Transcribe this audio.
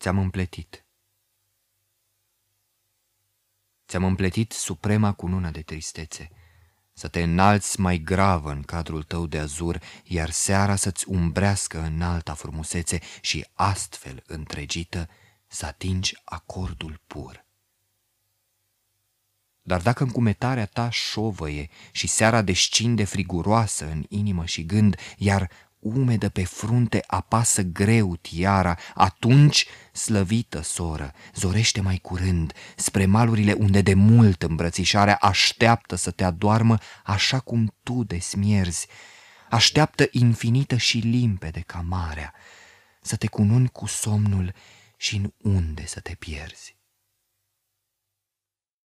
Ți-am împletit. Ți-am împletit suprema cunună de tristețe, să te înalți mai gravă în cadrul tău de azur, iar seara să-ți umbrească în alta frumusețe și astfel întregită să atingi acordul pur. Dar dacă încumetarea ta șovăie și seara descinde friguroasă în inimă și gând, iar umedă pe frunte apasă greu tiara, atunci, slăvită soră, zorește mai curând spre malurile unde de mult îmbrățișarea așteaptă să te adoarmă așa cum tu desmierzi, așteaptă infinită și limpede ca marea, să te cununi cu somnul și în unde să te pierzi.